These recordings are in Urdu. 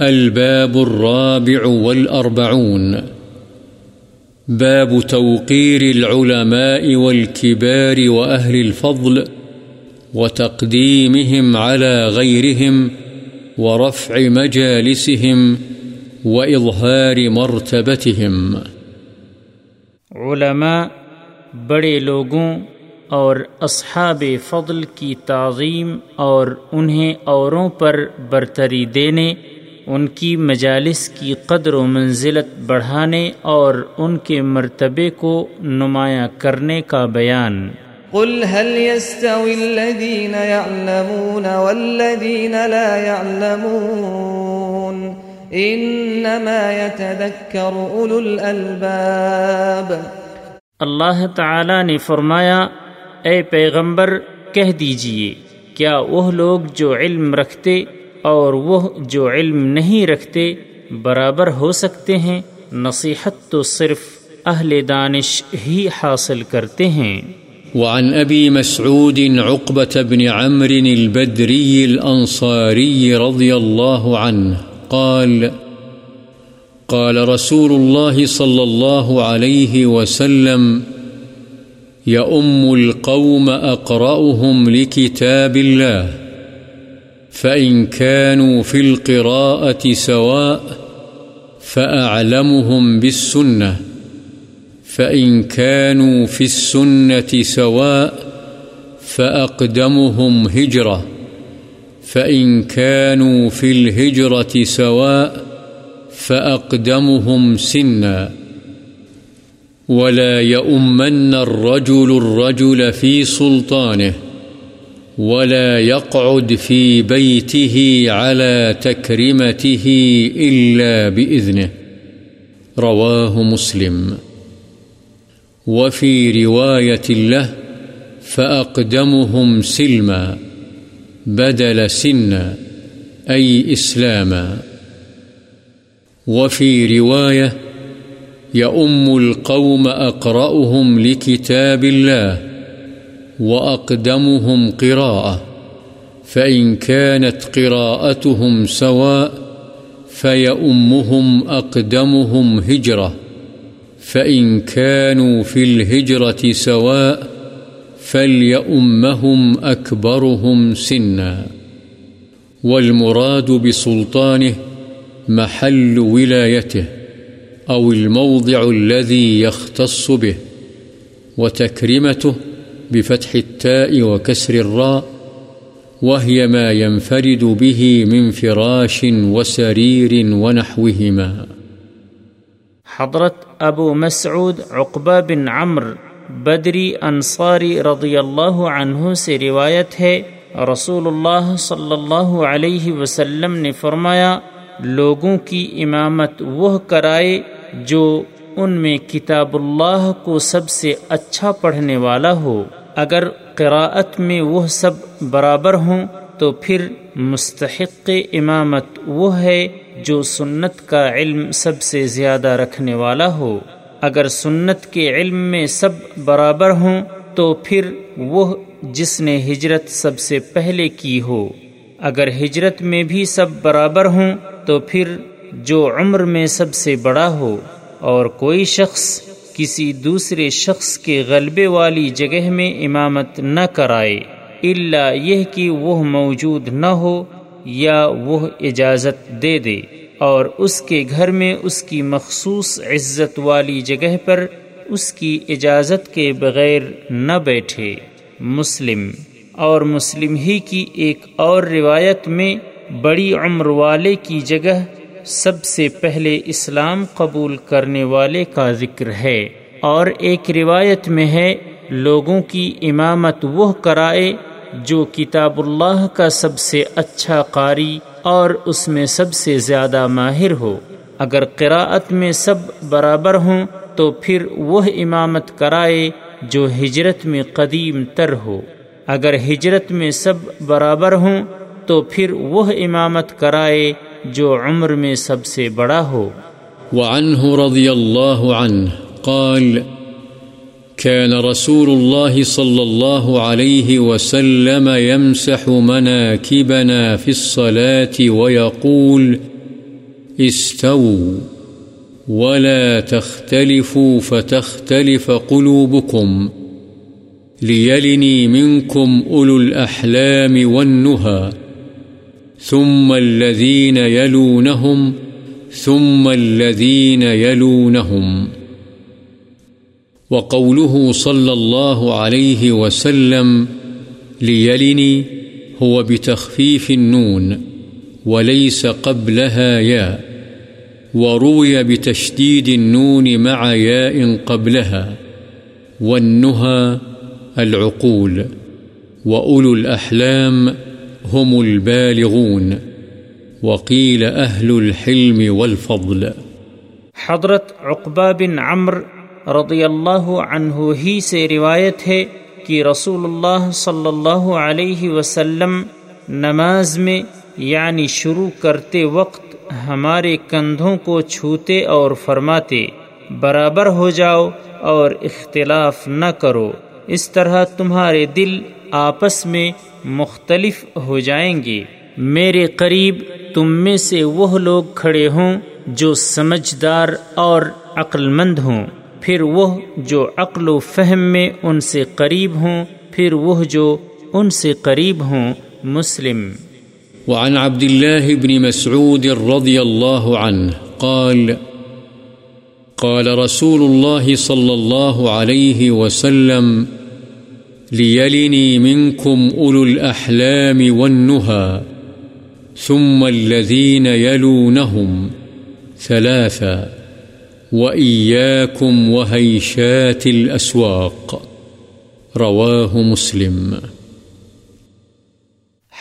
الباب الرابع والأربعون. باب توقير العلماء والكبار وأهل الفضل وتقديمهم على غيرهم ورفع مجالسهم وإظهار مرتبتهم. علماء، بڑے لوگوں اور اصحاب فضل کی تعظیم اور انہیں اوروں پر برتری دینے ان کی مجالس کی قدر و منزلت بڑھانے اور ان کے مرتبے کو نمایاں کرنے کا بیان۔ قل هل يستوي الذين يعلمون والذين لا يعلمون؟ انما يتذكر اولو الالباب اللہ تعالی نے فرمایا اے پیغمبر کہہ دیجیے کیا وہ لوگ جو علم رکھتے اور وہ جو علم نہیں رکھتے برابر ہو سکتے ہیں، نصیحت تو صرف اہل دانش ہی حاصل کرتے ہیں۔ وعن ابی مسعود عقبة بن عمر البدري الانصاري رضي الله عنه قال قال رسول الله صلى الله عليه وسلم يؤم القوم أقرأهم لكتاب الله فإن كانوا في القراءة سواء فأعلمهم بالسنة. فإن كانوا في السنة سواء فأقدمهم هجرة. فإن كانوا في الهجرة سواء فأقدمهم سنا. ولا يؤمن الرجل الرجل في سلطانه. ولا يقعد في بيته على تكرمته إلا بإذنه. رواه مسلم. وفي رواية له، فأقدمهم سلما، بدل سنا، أي إسلاما. وفي رواية، يؤم القوم أقرأهم لكتاب الله وأقدمهم قراءة، فإن كانت قراءتهم سواء، فيأمهم أقدمهم هجرة، فإن كانوا في الهجرة سواء فليأمهم أكبرهم سنا. والمراد بسلطانه محل ولايته، أو الموضع الذي يختص به وتكرمته بفتح التاء وكسر الراء، وهي ما ينفرد به من فراش وسرير ونحوهما. حضرت ابو مسعود عقبہ بن عمر بدری انصاری رضی اللہ عنہ سے روایت ہے، رسول اللہ صلی اللہ علیہ وسلم نے فرمایا، لوگوں کی امامت وہ کرائے جو ان میں کتاب اللہ کو سب سے اچھا پڑھنے والا ہو۔ اگر قراءت میں وہ سب برابر ہوں تو پھر مستحق امامت وہ ہے جو سنت کا علم سب سے زیادہ رکھنے والا ہو۔ اگر سنت کے علم میں سب برابر ہوں تو پھر وہ جس نے ہجرت سب سے پہلے کی ہو۔ اگر ہجرت میں بھی سب برابر ہوں تو پھر جو عمر میں سب سے بڑا ہو۔ اور کوئی شخص کسی دوسرے شخص کے غلبے والی جگہ میں امامت نہ کرائے اللہ یہ کہ وہ موجود نہ ہو یا وہ اجازت دے دے، اور اس کے گھر میں اس کی مخصوص عزت والی جگہ پر اس کی اجازت کے بغیر نہ بیٹھے۔ مسلم، اور مسلم ہی کی ایک اور روایت میں بڑی عمر والے کی جگہ سب سے پہلے اسلام قبول کرنے والے کا ذکر ہے۔ اور ایک روایت میں ہے، لوگوں کی امامت وہ کرائے جو کتاب اللہ کا سب سے اچھا قاری اور اس میں سب سے زیادہ ماہر ہو۔ اگر قراءت میں سب برابر ہوں تو پھر وہ امامت کرائے جو ہجرت میں قدیم تر ہو۔ اگر ہجرت میں سب برابر ہوں تو پھر وہ امامت کرائے جو عمر میں سب سے بڑا ہو۔ وعنه رضی اللہ عنہ قال كان رسول الله صلى الله عليه وسلم يمسح مناكبنا في الصلاة ويقول استووا ولا تختلفوا فتختلف قلوبكم ليلني منكم أولو الأحلام والنهى ثم الذين يلونهم، ثم الذين يلونهم. وقوله صلى الله عليه وسلم، ليلني هو بتخفيف النون، وليس قبلها ياء، وروي بتشديد النون مع ياء قبلها، والنهى العقول، وأولو الأحلام هم البالغون وقيل أهل الحلم والفضل. حضرت عقبہ بن عمر رضی اللہ عنہ ہی سے روایت ہے کہ رسول اللہ صلی اللہ علیہ وسلم نماز میں یعنی شروع کرتے وقت ہمارے کندھوں کو چھوتے اور فرماتے، برابر ہو جاؤ اور اختلاف نہ کرو، اس طرح تمہارے دل آپس میں مختلف ہو جائیں گے۔ میرے قریب تم میں سے وہ لوگ کھڑے ہوں جو سمجھدار اور عقل مند ہوں۔ پھر وہ جو عقل و فہم میں ان سے قریب ہوں، پھر وہ جو ان سے قریب ہوں، مسلم۔ وعن عبد الله بن مسعود رضي الله عنه قال قال رسول الله صلى الله عليه وسلم ليلني منكم أولو الأحلام والنهى ثم الذين يلونهم ثلاثا وإياكم وهيشات الأسواق رواه مسلم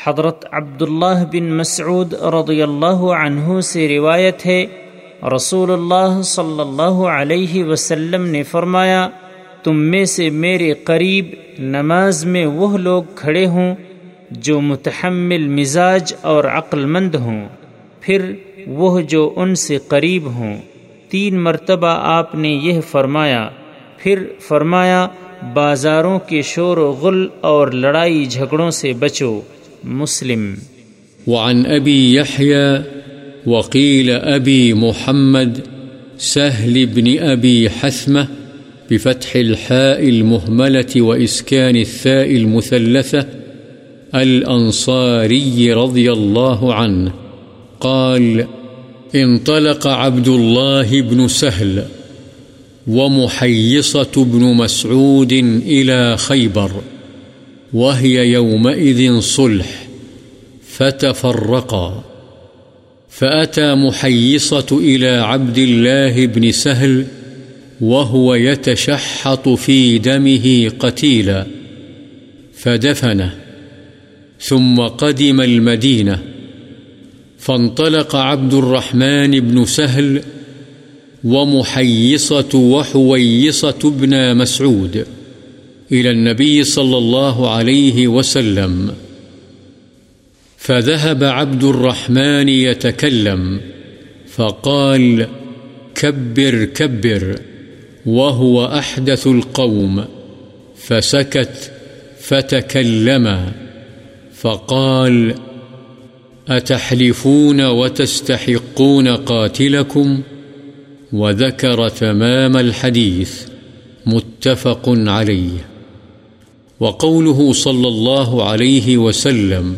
حضرت عبداللہ بن مسعود رضی اللہ عنہ سے روایت ہے، رسول اللہ صلی اللہ علیہ وسلم نے فرمایا تم میں سے میرے قریب نماز میں وہ لوگ کھڑے ہوں جو متحمل مزاج اور عقل مند ہوں۔ پھر وہ جو ان سے قریب ہوں۔ تین مرتبہ آپ نے یہ فرمایا۔ پھر فرمایا، بازاروں کے شور و غل اور لڑائی جھگڑوں سے بچو۔ مسلم۔ وعن أبي يحيى وقيل أبي محمد سهل بن أبي حثمة بفتح الحاء المهملة وإسكان الثاء المثلثة، الأنصاري رضي الله عنه، قال انطلق عبد الله بن سهل ومحيصة بن مسعود إلى خيبر، وهي يومئذ صلح، فتفرقا. فأتى محيصة إلى عبد الله بن سهل وهو يتشحط في دمه قتيلا فدفنه، ثم قدم المدينة، فانطلق عبد الرحمن بن سهل ومحيصة وحويصة بن مسعود إلى النبي صلى الله عليه وسلم، فذهب عبد الرحمن يتكلم، فقال كبر كبر وهو أحدث القوم، فسكت فتكلما فقال أتحلفون وتستحقون قاتلكم؟ وذكر تمام الحديث، متفق عليه. وقوله صلى الله عليه وسلم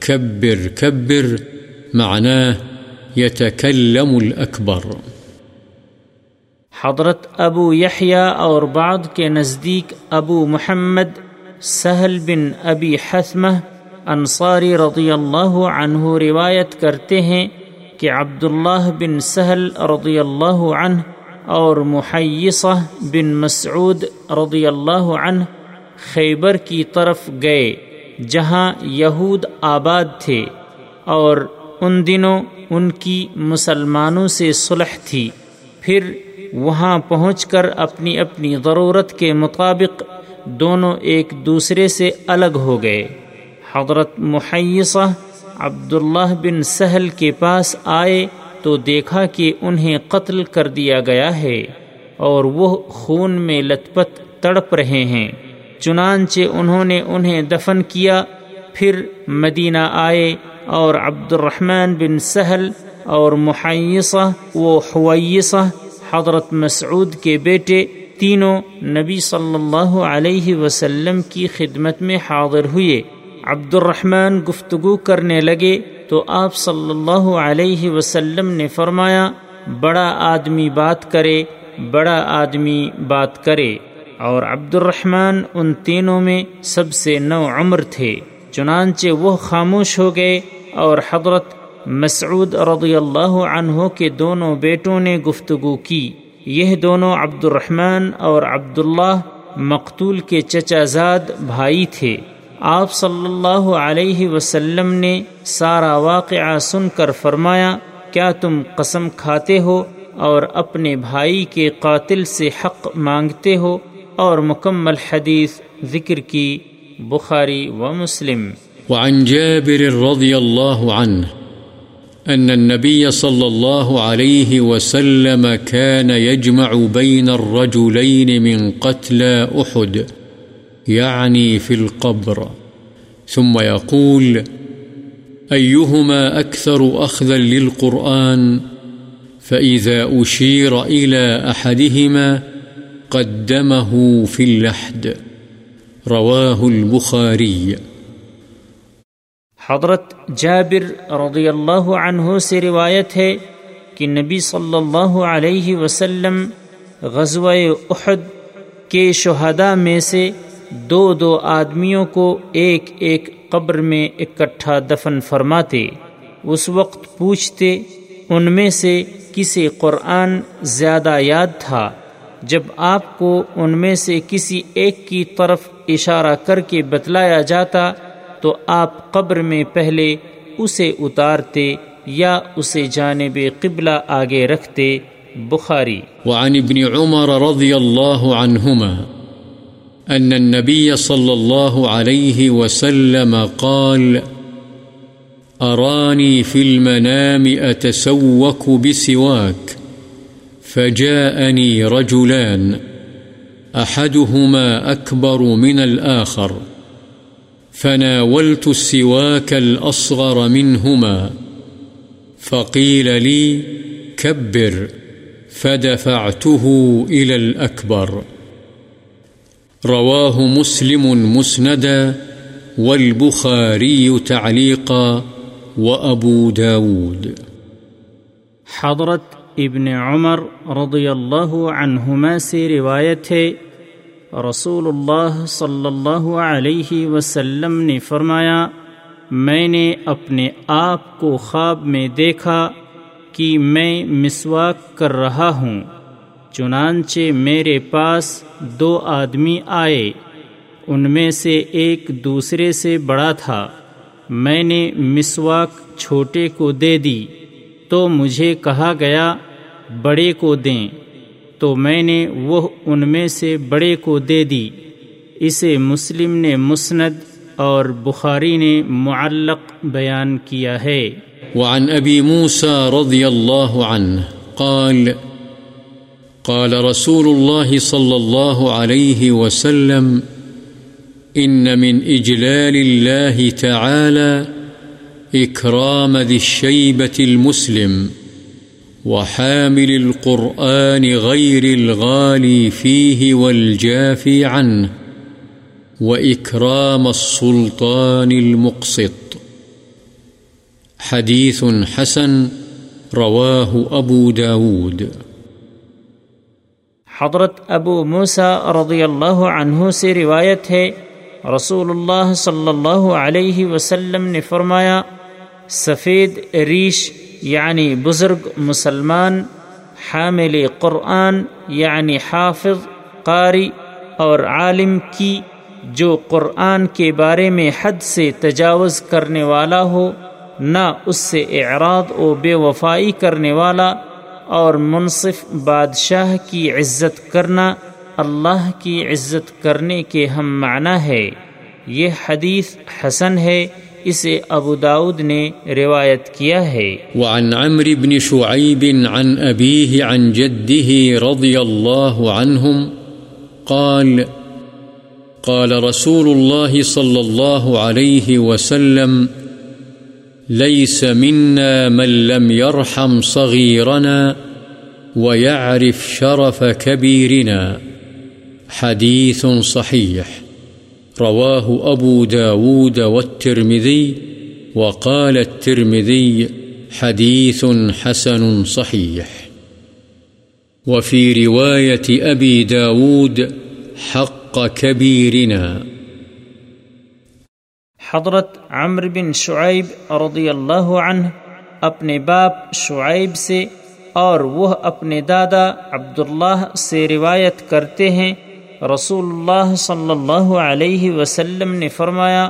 كبر كبر، معناه يتكلم الأكبر. حضرت ابو یحییٰ اور بعد کے نزدیک ابو محمد سہل بن ابی حسمہ انصاری رضی اللہ عنہ روایت کرتے ہیں کہ عبداللہ بن سہل رضی اللہ عنہ اور محیصہ بن مسعود رضی اللہ عنہ خیبر کی طرف گئے، جہاں یہود آباد تھے اور ان دنوں ان کی مسلمانوں سے صلح تھی۔ پھر وہاں پہنچ کر اپنی اپنی ضرورت کے مطابق دونوں ایک دوسرے سے الگ ہو گئے۔ حضرت محیصہ عبداللہ بن سہل کے پاس آئے تو دیکھا کہ انہیں قتل کر دیا گیا ہے اور وہ خون میں لت پت تڑپ رہے ہیں۔ چنانچہ انہوں نے انہیں دفن کیا، پھر مدینہ آئے اور عبد الرحمن بن سہل اور محیصہ و حویصہ حضرت مسعود کے بیٹے تینوں نبی صلی اللہ علیہ وسلم کی خدمت میں حاضر ہوئے۔ عبد الرحمن گفتگو کرنے لگے تو آپ صلی اللہ علیہ وسلم نے فرمایا، بڑا آدمی بات کرے، بڑا آدمی بات کرے۔ اور عبد الرحمن ان تینوں میں سب سے نو عمر تھے، چنانچہ وہ خاموش ہو گئے اور حضرت مسعود رضی اللہ عنہ کے دونوں بیٹوں نے گفتگو کی۔ یہ دونوں عبد الرحمن اور عبداللہ مقتول کے چچا زاد بھائی تھے۔ آپ صلی اللہ علیہ وسلم نے سارا واقعہ سن کر فرمایا، کیا تم قسم کھاتے ہو اور اپنے بھائی کے قاتل سے حق مانگتے ہو؟ اور مکمل حدیث ذکر کی۔ بخاری و مسلم۔ وعن جابر رضی اللہ عنہ أن النبي صلى الله عليه وسلم كان يجمع بين الرجلين من قتلى أحد، يعني في القبر. ثم يقول أيهما أكثر أخذا للقرآن؟ فإذا أشير إلى أحدهما قدمه في اللحد. رواه البخاري. حضرت جابر رضی اللہ عنہ سے روایت ہے کہ نبی صلی اللہ علیہ وسلم غزوہ احد کے شہداء میں سے دو دو آدمیوں کو ایک ایک قبر میں اکٹھا دفن فرماتے، اس وقت پوچھتے، ان میں سے کسی قرآن زیادہ یاد تھا؟ جب آپ کو ان میں سے کسی ایک کی طرف اشارہ کر کے بتلایا جاتا تو آپ قبر میں پہلے اسے اتارتے یا اسے جانب قبلہ آگے رکھتے۔ بخاری۔ وعن ابن عمر رضی اللہ عنہما أن النبي صلى الله عليه وسلم قال أراني في المنام أتسوك بسواك فجاءني رجلان أحدهما أكبر من الآخر فناولت السواك الأصغر منهما. فقيل لي، كبر. فدفعته إلى الأكبر. رواه مسلم مسندا والبخاري تعليقا وأبو داود. حضرت ابن عمر رضی اللہ عنہما سے روایت ہے رسول اللہ صلی اللہ علیہ وسلم نے فرمایا میں نے اپنے آپ کو خواب میں دیکھا کہ میں مسواک کر رہا ہوں چنانچہ میرے پاس دو آدمی آئے ان میں سے ایک دوسرے سے بڑا تھا میں نے مسواک چھوٹے کو دے دی تو مجھے کہا گیا بڑے کو دیں تو میں نے وہ ان میں سے بڑے کو دے دی۔ اسے مسلم نے مسند اور بخاری نے معلق بیان کیا ہے۔ وعن ابی موسیٰ رضی اللہ عنہ قال قال رسول الله صلى الله عليه وسلم إن من إجلال الله تعالى إكرام ذي الشيبة المسلم. وحامل القرآن غير الغالي فيه والجافي عنه وإكرام السلطان المقسط. حديث حسن رواه أبو داود. حضرت ابو موسا رضی اللہ عنہ سے روایت ہے، رسول اللہ صلی اللہ علیہ وسلم نے فرمایا، سفید ریش یعنی بزرگ مسلمان، حامل قرآن یعنی حافظ، قاری اور عالم کی جو قرآن کے بارے میں حد سے تجاوز کرنے والا ہو، نہ اس سے اعراض و بے وفائی کرنے والا اور منصف بادشاہ کی عزت کرنا اللہ کی عزت کرنے کے ہم معنی ہے۔ یہ حدیث حسن ہے۔ اسے ابو داود نے روایت کیا ہے۔ وعن عمر بن شعيب عن أبيه عن جده رضي الله عنهم قال قال رسول الله صلى الله عليه وسلم ليس منا من لم يرحم صغيرنا ويعرف شرف كبيرنا حديث صحيح رواه أبو داود والترمذي وقال الترمذي حديث حسن صحيح. وفي رواية أبي داود حق كبيرنا. حضرت عمر بن شعیب رضی اللہ عنہ اپنے باپ شعیب سے اور وہ اپنے دادا عبداللہ سے روایت کرتے ہیں رسول اللہ صلی اللہ علیہ وسلم نے فرمایا،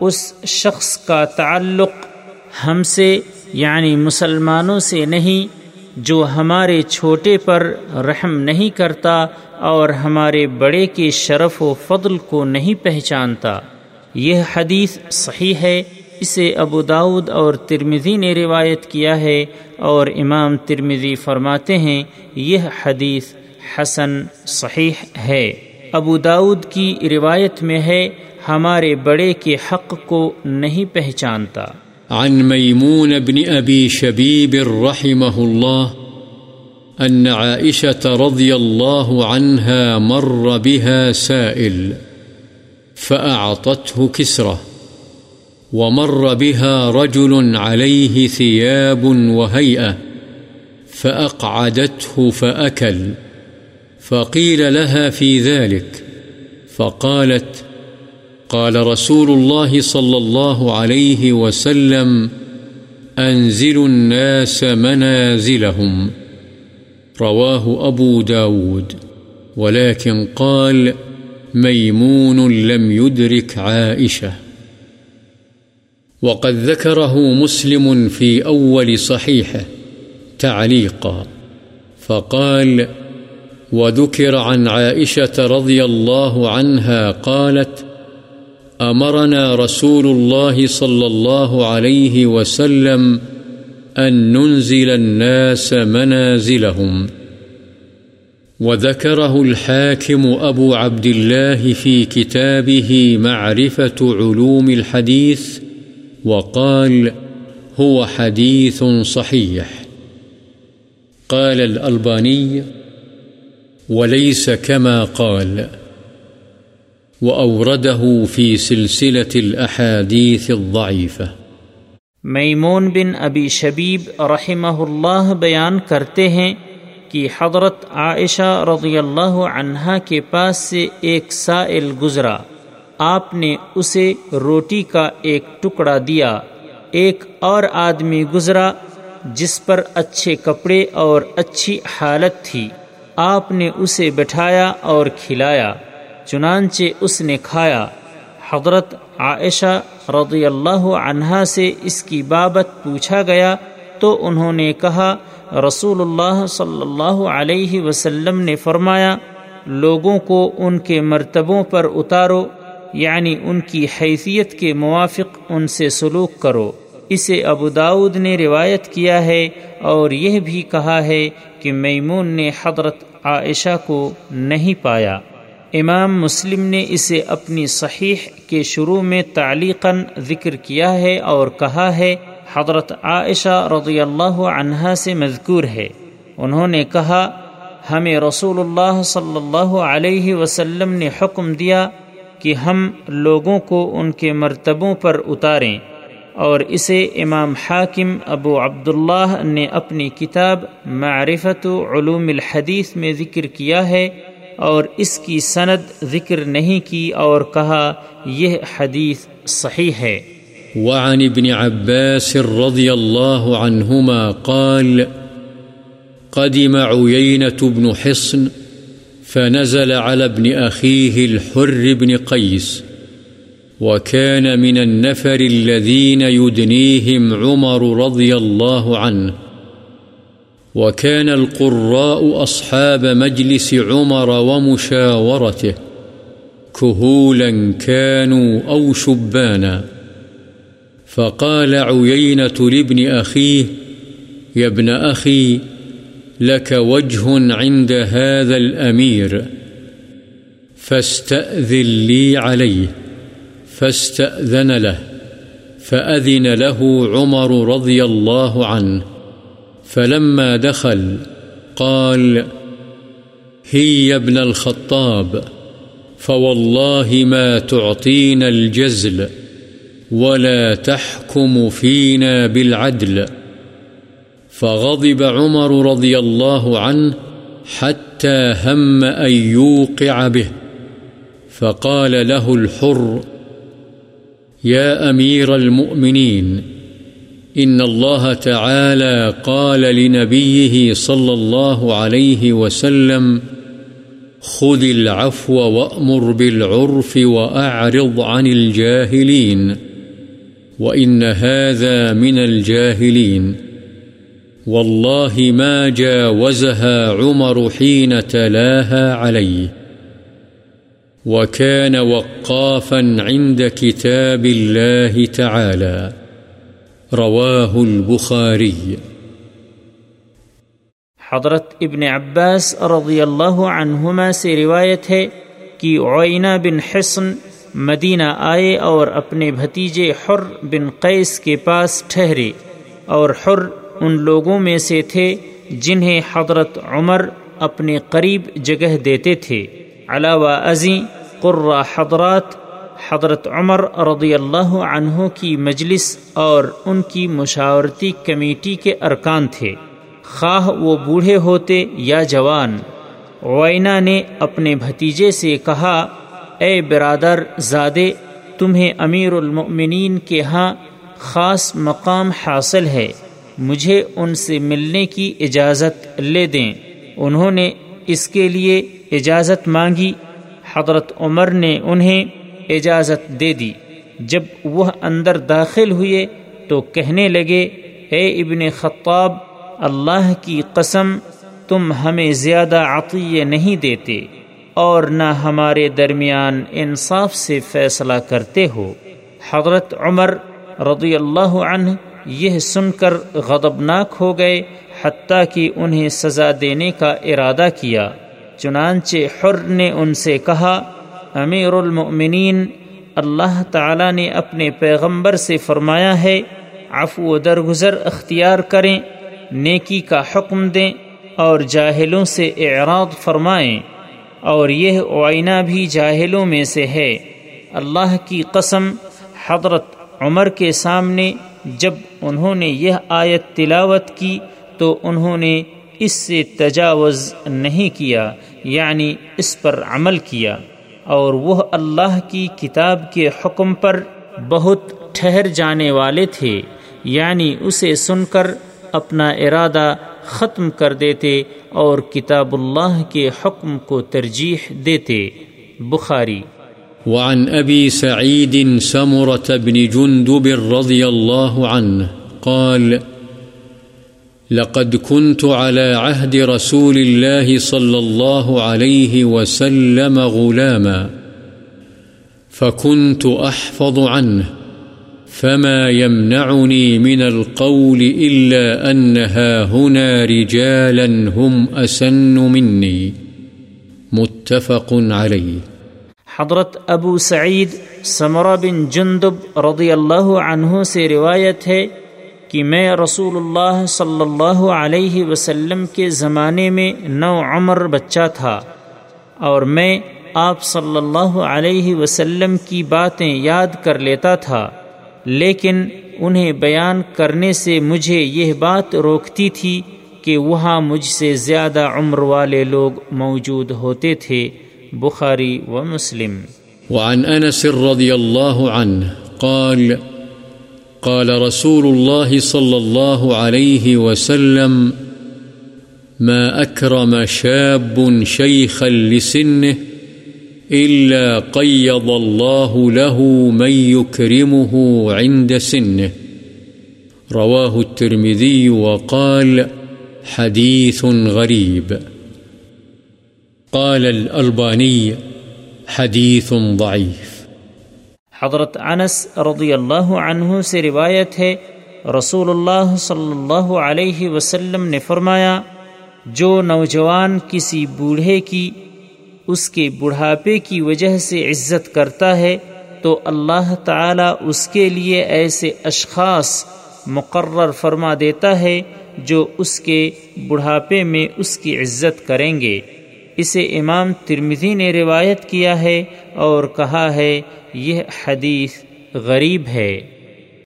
اس شخص کا تعلق ہم سے یعنی مسلمانوں سے نہیں، جو ہمارے چھوٹے پر رحم نہیں کرتا اور ہمارے بڑے کے شرف و فضل کو نہیں پہچانتا۔ یہ حدیث صحیح ہے، اسے ابو داود اور ترمزی نے روایت کیا ہے اور امام ترمزی فرماتے ہیں، یہ حدیث حسن صحیح ہے۔ ابو داود کی روایت میں ہے، ہمارے بڑے کے حق کو نہیں پہچانتا۔ عن ميمون بن أبي شبيب رحمه الله أن عائشة رضي الله عنها مر بها سائل، فأعطته كسرة ومر بها رجل عليه ثياب وهيئة فأقعدته فأكل فقيل لها في ذلك، فقالت قال رسول الله صلى الله عليه وسلم أنزل الناس منازلهم. رواه أبو داود. ولكن قال ميمون لم يدرك عائشة. وقد ذكره مسلم في أول صحيحه تعليقا، فقال وذكر عن عائشة رضي الله عنها قالت، أمرنا رسول الله صلى الله عليه وسلم أن ننزل الناس منازلهم. وذكره الحاكم أبو عبد الله في كتابه معرفة علوم الحديث وقال، هو حديث صحيح. قال الألباني وليس كما قال. وأورده في سلسلة الأحاديث الضعيفة. میمون بن ابی شبیب رحمہ اللہ بیان کرتے ہیں کہ حضرت عائشہ رضی اللہ عنہا کے پاس سے ایک سائل گزرا۔ آپ نے اسے روٹی کا ایک ٹکڑا دیا۔ ایک اور آدمی گزرا جس پر اچھے کپڑے اور اچھی حالت تھی۔ آپ نے اسے بٹھایا اور کھلایا، چنانچہ اس نے کھایا۔ حضرت عائشہ رضی اللہ عنہا سے اس کی بابت پوچھا گیا تو انہوں نے کہا، رسول اللہ صلی اللہ علیہ وسلم نے فرمایا، لوگوں کو ان کے مرتبوں پر اتارو یعنی ان کی حیثیت کے موافق ان سے سلوک کرو۔ اسے ابو داود نے روایت کیا ہے اور یہ بھی کہا ہے کہ میمون نے حضرت عائشہ کو نہیں پایا۔ امام مسلم نے اسے اپنی صحیح کے شروع میں تعلیقاً ذکر کیا ہے اور کہا ہے، حضرت عائشہ رضی اللہ عنہا سے مذکور ہے۔ انہوں نے کہا، ہمیں رسول اللہ صلی اللہ علیہ وسلم نے حکم دیا کہ ہم لوگوں کو ان کے مرتبوں پر اتاریں۔ اور اسے امام حاکم ابو عبداللہ نے اپنی کتاب معرفت علوم الحدیث میں ذکر کیا ہے اور اس کی سند ذکر نہیں کی اور کہا یہ حدیث صحیح ہے۔ وعن ابن عباس رضي الله عنهما قال قدم عيينة بن حصن فنزل على ابن أخيه الحر بن قيس وكان من النفر الذين يدنيهم عمر رضي الله عنه. وكان القراء أصحاب مجلس عمر ومشاورته. كهولا كانوا أو شبانا. فقال عيينة لابن أخيه يا ابن أخي، لك وجه عند هذا الأمير، فاستأذن لي عليه. فاستأذن له، فأذن له عمر رضي الله عنه، فلما دخل قال هي ابن الخطاب، فوالله ما تعطينا الجزل، ولا تحكم فينا بالعدل. فغضب عمر رضي الله عنه حتى هم أن يوقع به، فقال له الحر يا أمير المؤمنين، إن الله تعالى قال لنبيه صلى الله عليه وسلم، خذ العفو وأمر بالعرف وأعرض عن الجاهلين، وإن هذا من الجاهلين. والله ما جاوزها عمر حين تلاها عليه. وكان وقافا عند كتاب الله تعالى. رواه البخاري. حضرت ابن عباس رضی اللہ عنہما سے روایت ہے کہ عینہ بن حسن مدینہ آئے اور اپنے بھتیجے حر بن قیس کے پاس ٹھہرے اور حر ان لوگوں میں سے تھے جنہیں حضرت عمر اپنے قریب جگہ دیتے تھے۔ علاوہ ازیں قرہ حضرات، حضرت عمر رضی اللہ عنہ کی مجلس اور ان کی مشاورتی کمیٹی کے ارکان تھے۔ خواہ وہ بوڑھے ہوتے یا جوان وائنا نے اپنے بھتیجے سے کہا، اے برادر زادے، تمہیں امیر المؤمنین کے ہاں خاص مقام حاصل ہے، مجھے ان سے ملنے کی اجازت لے دیں۔ انہوں نے اس کے لیے اجازت مانگی، حضرت عمر نے انہیں اجازت دے دی۔ جب وہ اندر داخل ہوئے تو کہنے لگے، اے ابن خطاب، اللہ کی قسم، تم ہمیں زیادہ عطیے نہیں دیتے اور نہ ہمارے درمیان انصاف سے فیصلہ کرتے ہو۔ حضرت عمر رضی اللہ عنہ یہ سن کر غضبناک ہو گئے حتیٰ کہ انہیں سزا دینے کا ارادہ کیا، چنانچہ حر نے ان سے کہا، امیر المؤمنین، اللہ تعالی نے اپنے پیغمبر سے فرمایا ہے، عفو و درگزر اختیار کریں، نیکی کا حکم دیں اور جاہلوں سے اعراض فرمائیں۔ اور یہ آئینہ بھی جاہلوں میں سے ہے۔ اللہ کی قسم، حضرت عمر کے سامنے جب انہوں نے یہ آیت تلاوت کی تو انہوں نے اس سے تجاوز نہیں کیا یعنی اس پر عمل کیا۔ اور وہ اللہ کی کتاب کے حکم پر بہت ٹھہر جانے والے تھے یعنی اسے سن کر اپنا ارادہ ختم کر دیتے اور کتاب اللہ کے حکم کو ترجیح دیتے۔ بخاری۔ وعن ابی سعید سمرت بن جندب رضی اللہ عنہ قال لقد كنت على عهد رسول الله صلى الله عليه وسلم غلاما، فكنت أحفظ عنه، فما يمنعني من القول إلا أنها هنا رجالا هم أسن مني، متفق عليه. حضرت ابو سعید سمرہ بن جندب رضی اللہ عنہ سے روایت ہے کہ میں رسول اللہ صلی اللہ علیہ وسلم کے زمانے میں نو عمر بچہ تھا اور میں آپ صلی اللہ علیہ وسلم کی باتیں یاد کر لیتا تھا، لیکن انہیں بیان کرنے سے مجھے یہ بات روکتی تھی کہ وہاں مجھ سے زیادہ عمر والے لوگ موجود ہوتے تھے، بخاری و مسلم۔ وعن انس رضی اللہ عنہ قال قال رسول الله صلى الله عليه وسلم، ما أكرم شاب شيخا لسنه إلا قيض الله له من يكرمه عند سنه. رواه الترمذي وقال حديث غريب قال الألباني حديث ضعيف حضرت انس رضی اللہ عنہ سے روایت ہے رسول اللہ صلی اللہ علیہ وسلم نے فرمایا، جو نوجوان کسی بوڑھے کی، اس کے بڑھاپے کی وجہ سے عزت کرتا ہے، تو اللہ تعالی اس کے لیے ایسے اشخاص مقرر فرما دیتا ہے، جو اس کے بڑھاپے میں اس کی عزت کریں گے۔ اسے امام ترمزی نے روایت کیا ہے اور کہا ہے یہ حدیث غریب ہے۔